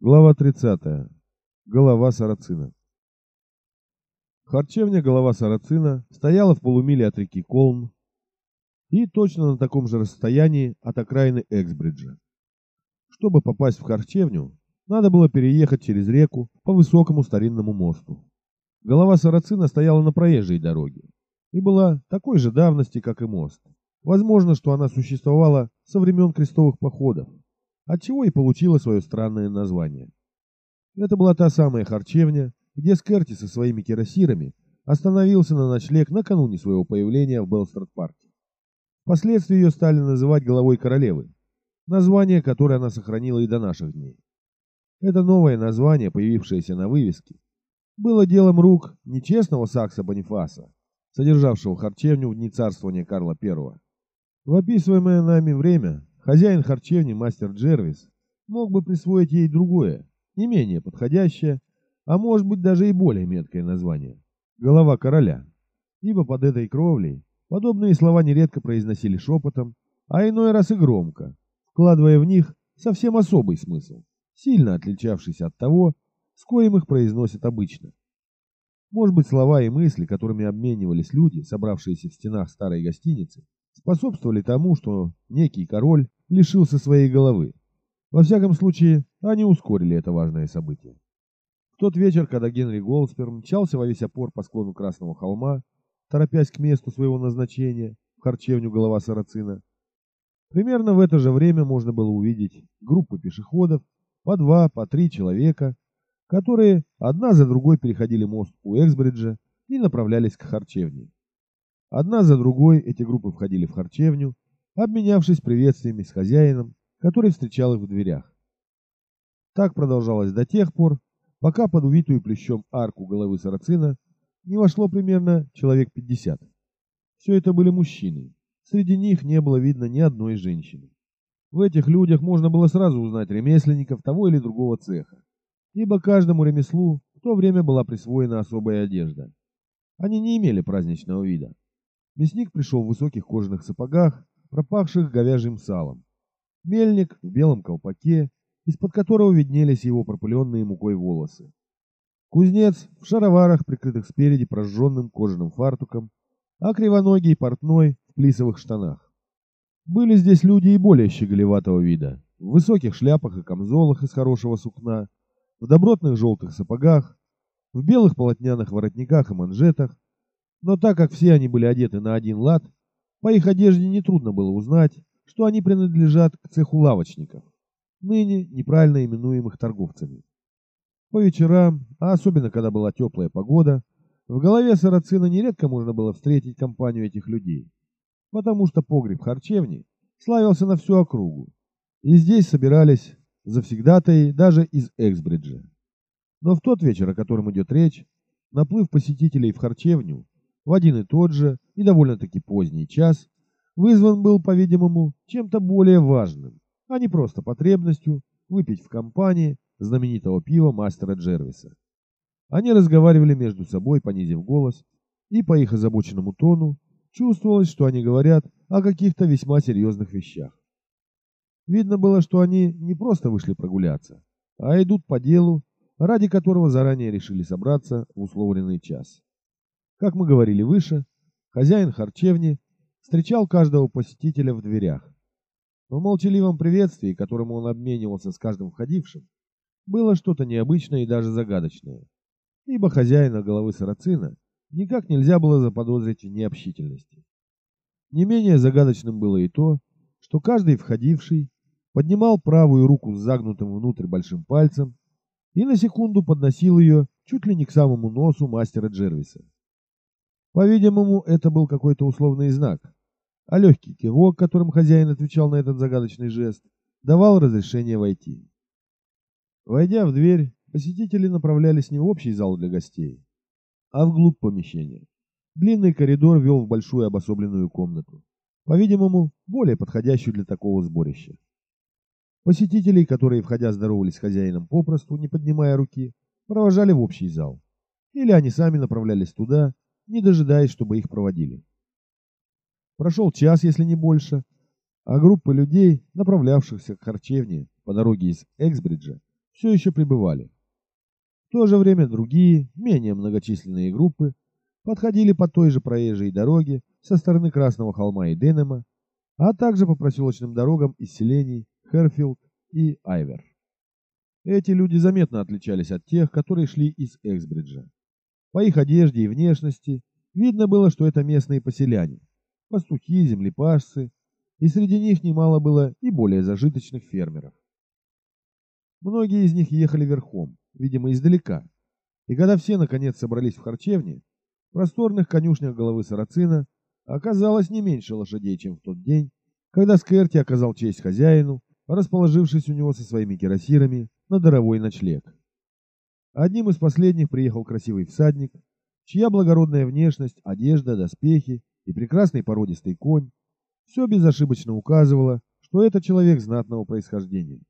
Глава 30. Голова Сарацина. Харчевня «Голова Сарацина» стояла в полумиле от реки Колм и точно на таком же расстоянии от окраины Эксбриджа. Чтобы попасть в харчевню, надо было переехать через реку по высокому старинному мосту. Голова Сарацина стояла на проезжей дороге и была такой же давности, как и мост. Возможно, что она существовала со времен крестовых походов отчего и получила свое странное название. Это была та самая харчевня, где Скерти со своими кирасирами остановился на ночлег накануне своего появления в Белстрад-парке. Впоследствии ее стали называть головой королевы, название, которое она сохранила и до наших дней. Это новое название, появившееся на вывеске, было делом рук нечестного Сакса Бонифаса, содержавшего харчевню в дни царствования Карла I. В описываемое нами время Хозяин харчевни, мастер Джервис, мог бы присвоить ей другое, не менее подходящее, а может быть даже и более меткое название – «Голова короля». Ибо под этой кровлей подобные слова нередко произносили шепотом, а иной раз и громко, вкладывая в них совсем особый смысл, сильно отличавшийся от того, с коим их произносят обычно. Может быть, слова и мысли, которыми обменивались люди, собравшиеся в стенах старой гостиницы, способствовали тому, что некий король лишился своей головы. Во всяком случае, они ускорили это важное событие. В тот вечер, когда Генри Голдспер мчался во весь опор по склону Красного холма, торопясь к месту своего назначения, в харчевню голова Сарацина, примерно в это же время можно было увидеть группы пешеходов, по два, по три человека, которые одна за другой переходили мост у Эксбриджа и направлялись к харчевне. Одна за другой эти группы входили в харчевню, обменявшись приветствиями с хозяином, который встречал их в дверях. Так продолжалось до тех пор, пока под увитую плещом арку головы сарацина не вошло примерно человек 50. Все это были мужчины. Среди них не было видно ни одной женщины. В этих людях можно было сразу узнать ремесленников того или другого цеха, ибо каждому ремеслу в то время была присвоена особая одежда. Они не имели праздничного вида. Мясник пришел в высоких кожаных сапогах, пропахших говяжьим салом. Мельник в белом колпаке, из-под которого виднелись его пропыленные мукой волосы. Кузнец в шароварах, прикрытых спереди прожженным кожаным фартуком, а кривоногий портной в плисовых штанах. Были здесь люди и более щеголеватого вида, в высоких шляпах и камзолах из хорошего сукна, в добротных желтых сапогах, в белых полотняных воротниках и манжетах, но так как все они были одеты на один лад, по их одежде нетрудно было узнать, что они принадлежат к цеху лавочников, ныне неправильно именуемых торговцами. По вечерам, а особенно когда была теплая погода, в голове сарацина нередко можно было встретить компанию этих людей, потому что погреб харчевни славился на всю округу, и здесь собирались завсегдатаи даже из Эксбриджа. Но в тот вечер, о котором идет речь, наплыв посетителей в харчевню в один и тот же и довольно-таки поздний час вызван был, по-видимому, чем-то более важным, а не просто потребностью выпить в компании знаменитого пива мастера Джервиса. Они разговаривали между собой, понизив голос, и по их озабоченному тону чувствовалось, что они говорят о каких-то весьма серьезных вещах. Видно было, что они не просто вышли прогуляться, а идут по делу, ради которого заранее решили собраться в условленный час. Как мы говорили выше, хозяин харчевни встречал каждого посетителя в дверях. В молчаливом приветствии, которым он обменивался с каждым входившим, было что-то необычное и даже загадочное, ибо хозяина головы сарацина никак нельзя было заподозрить в необщительности. Не менее загадочным было и то, что каждый входивший поднимал правую руку с загнутым внутрь большим пальцем и на секунду подносил ее чуть ли не к самому носу мастера Джервиса. По-видимому, это был какой-то условный знак, а легкий кивок, которым хозяин отвечал на этот загадочный жест, давал разрешение войти. Войдя в дверь, посетители направлялись не в общий зал для гостей, а вглубь помещения. Длинный коридор вел в большую обособленную комнату, по-видимому, более подходящую для такого сборища. Посетителей, которые, входя, здоровались с хозяином попросту, не поднимая руки, провожали в общий зал. Или они сами направлялись туда, не дожидаясь, чтобы их проводили. Прошел час, если не больше, а группа людей, направлявшихся к харчевне по дороге из Эксбриджа, все еще пребывали. В то же время другие, менее многочисленные группы подходили по той же проезжей дороге со стороны Красного холма и Денема, а также по проселочным дорогам из селений Херфилд и Айвер. Эти люди заметно отличались от тех, которые шли из Эксбриджа. По их одежде и внешности видно было, что это местные поселяне, пастухи, землепашцы, и среди них немало было и более зажиточных фермеров. Многие из них ехали верхом, видимо, издалека, и когда все наконец собрались в харчевне, в просторных конюшнях головы Сарацина оказалось не меньше лошадей, чем в тот день, когда Скерти оказал честь хозяину, расположившись у него со своими кирасирами на даровой ночлег. Одним из последних приехал красивый всадник, чья благородная внешность, одежда, доспехи и прекрасный породистый конь все безошибочно указывало, что это человек знатного происхождения.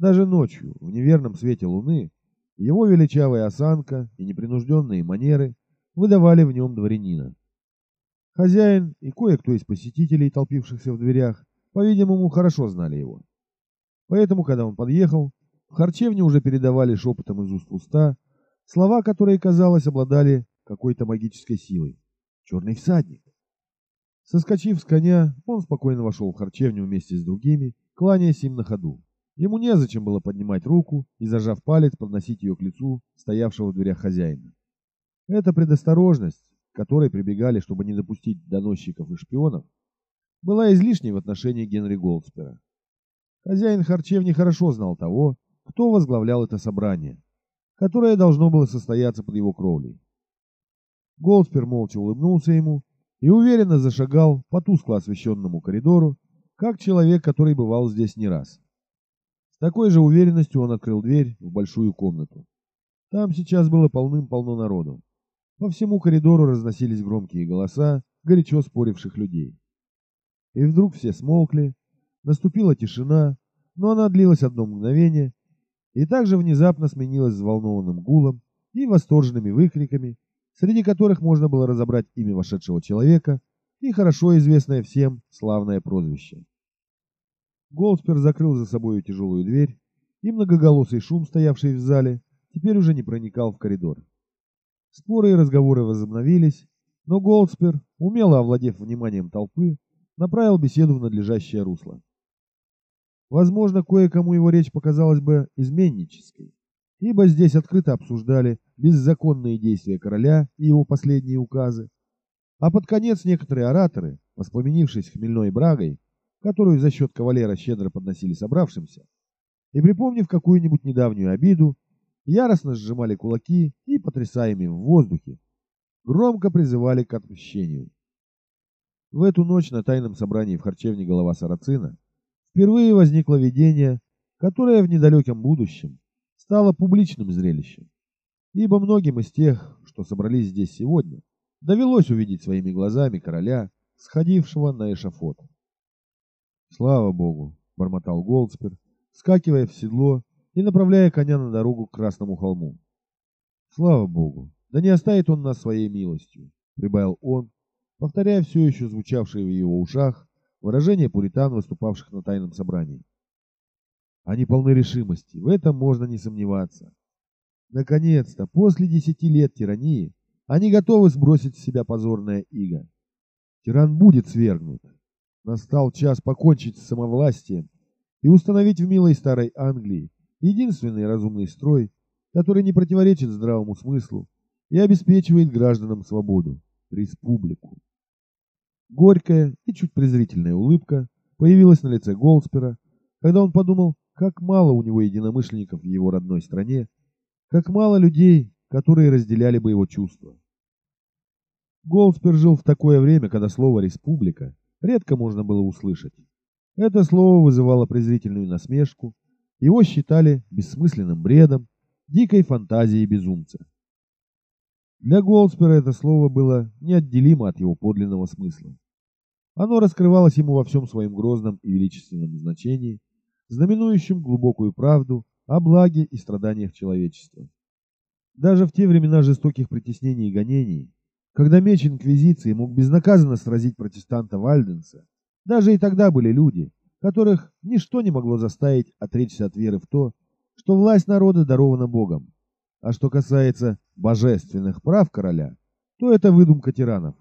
Даже ночью, в неверном свете луны, его величавая осанка и непринужденные манеры выдавали в нем дворянина. Хозяин и кое-кто из посетителей, толпившихся в дверях, по-видимому, хорошо знали его. Поэтому, когда он подъехал, в харчевне уже передавали шепотом из уст в уста слова, которые, казалось, обладали какой-то магической силой. «Черный всадник». Соскочив с коня, он спокойно вошел в харчевню вместе с другими, кланяясь им на ходу. Ему незачем было поднимать руку и, зажав палец, подносить ее к лицу стоявшего в дверях хозяина. Эта предосторожность, к которой прибегали, чтобы не допустить доносчиков и шпионов, была излишней в отношении Генри Голдспера. Хозяин харчевни хорошо знал того, кто возглавлял это собрание, которое должно было состояться под его кровлей. Голдспер молча улыбнулся ему и уверенно зашагал по тускло освещенному коридору, как человек, который бывал здесь не раз. С такой же уверенностью он открыл дверь в большую комнату. Там сейчас было полным-полно народу. По всему коридору разносились громкие голоса горячо споривших людей. И вдруг все смолкли, наступила тишина, но она длилась одно мгновение и также внезапно сменилась взволнованным гулом и восторженными выкриками, среди которых можно было разобрать имя вошедшего человека и хорошо известное всем славное прозвище. Голдспер закрыл за собой тяжелую дверь, и многоголосый шум, стоявший в зале, теперь уже не проникал в коридор. Споры и разговоры возобновились, но Голдспер, умело овладев вниманием толпы, направил беседу в надлежащее русло. Возможно, кое-кому его речь показалась бы изменнической, ибо здесь открыто обсуждали беззаконные действия короля и его последние указы, а под конец некоторые ораторы, воспламенившись хмельной брагой, которую за счет кавалера щедро подносили собравшимся, и припомнив какую-нибудь недавнюю обиду, яростно сжимали кулаки и, потрясая в воздухе, громко призывали к отмщению. В эту ночь на тайном собрании в харчевне голова Сарацина впервые возникло видение, которое в недалеком будущем стало публичным зрелищем. Ибо многим из тех, что собрались здесь сегодня, довелось увидеть своими глазами короля, сходившего на эшафот. «Слава Богу!» — бормотал Голдспер, скакивая в седло и направляя коня на дорогу к Красному холму. «Слава Богу! Да не оставит он нас своей милостью!» — прибавил он, повторяя все еще звучавшие в его ушах выражения пуритан, выступавших на тайном собрании. Они полны решимости, в этом можно не сомневаться. Наконец-то, после десяти лет тирании, они готовы сбросить с себя позорное иго. Тиран будет свергнут. Настал час покончить с самовластием и установить в милой старой Англии единственный разумный строй, который не противоречит здравому смыслу и обеспечивает гражданам свободу – республику. Горькая и чуть презрительная улыбка появилась на лице Голдспера, когда он подумал, как мало у него единомышленников в его родной стране, как мало людей, которые разделяли бы его чувства. Голдспер жил в такое время, когда слово «республика» редко можно было услышать. Это слово вызывало презрительную насмешку, его считали бессмысленным бредом, дикой фантазией безумца. Для Голдспера это слово было неотделимо от его подлинного смысла. Оно раскрывалось ему во всем своем грозном и величественном значении, знаменующем глубокую правду о благе и страданиях человечества. Даже в те времена жестоких притеснений и гонений, когда меч Инквизиции мог безнаказанно сразить протестанта Вальденса, даже и тогда были люди, которых ничто не могло заставить отречься от веры в то, что власть народа дарована Богом. А что касается божественных прав короля, то это выдумка тиранов.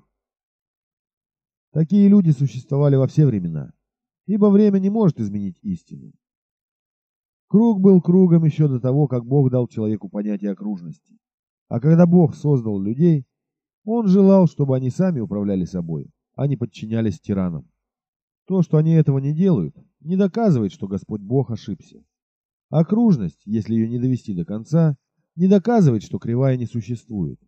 Такие люди существовали во все времена, ибо время не может изменить истину. Круг был кругом еще до того, как Бог дал человеку понятие окружности. А когда Бог создал людей, Он желал, чтобы они сами управляли собой, а не подчинялись тиранам. То, что они этого не делают, не доказывает, что Господь Бог ошибся. Окружность, если ее не довести до конца, не доказывает, что кривая не существует.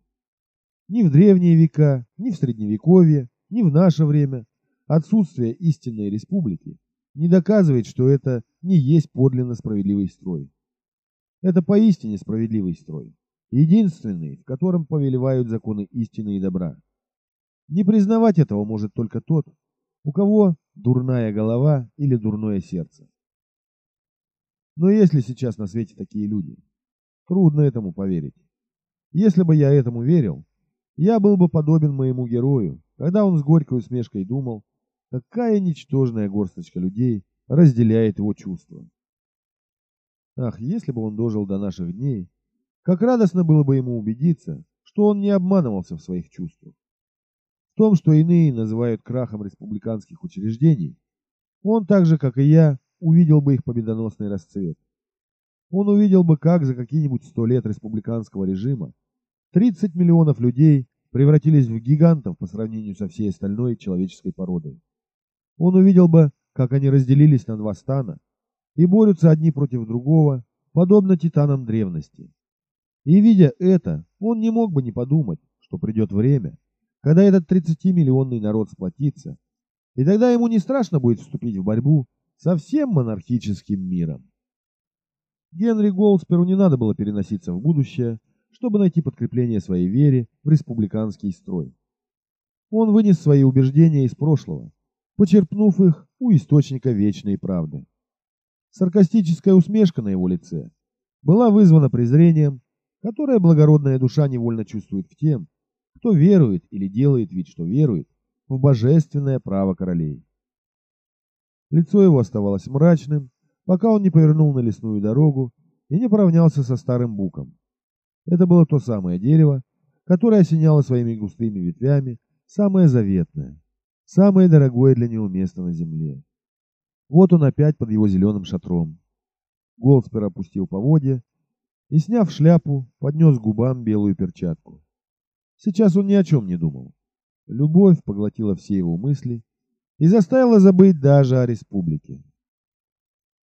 Ни в древние века, ни в средневековье, ни в наше время отсутствие истинной республики не доказывает, что это не есть подлинно справедливый строй. Это поистине справедливый строй, единственный, в котором повелевают законы истины и добра. Не признавать этого может только тот, у кого дурная голова или дурное сердце. Но есть ли сейчас на свете такие люди? Трудно этому поверить. Если бы я этому верил, я был бы подобен моему герою, когда он с горькой усмешкой думал, какая ничтожная горсточка людей разделяет его чувства. Ах, если бы он дожил до наших дней, как радостно было бы ему убедиться, что он не обманывался в своих чувствах. В том, что иные называют крахом республиканских учреждений, он так же, как и я, увидел бы их победоносный расцвет. Он увидел бы, как за какие-нибудь сто лет республиканского режима 30 миллионов людей превратились в гигантов по сравнению со всей остальной человеческой породой. Он увидел бы, как они разделились на два стана и борются одни против другого, подобно титанам древности. И видя это, он не мог бы не подумать, что придет время, когда этот 30-миллионный народ сплотится, и тогда ему не страшно будет вступить в борьбу со всем монархическим миром. Генри Голдсперу не надо было переноситься в будущее, чтобы найти подкрепление своей вере в республиканский строй. Он вынес свои убеждения из прошлого, почерпнув их у источника вечной правды. Саркастическая усмешка на его лице была вызвана презрением, которое благородная душа невольно чувствует к тем, кто верует или делает вид, что верует в божественное право королей. Лицо его оставалось мрачным, пока он не повернул на лесную дорогу и не поравнялся со старым буком. Это было то самое дерево, которое осеняло своими густыми ветвями самое заветное, самое дорогое для него место на земле. Вот он опять под его зеленым шатром. Голдспер опустил поводья и, сняв шляпу, поднес губам белую перчатку. Сейчас он ни о чем не думал. Любовь поглотила все его мысли и заставила забыть даже о республике.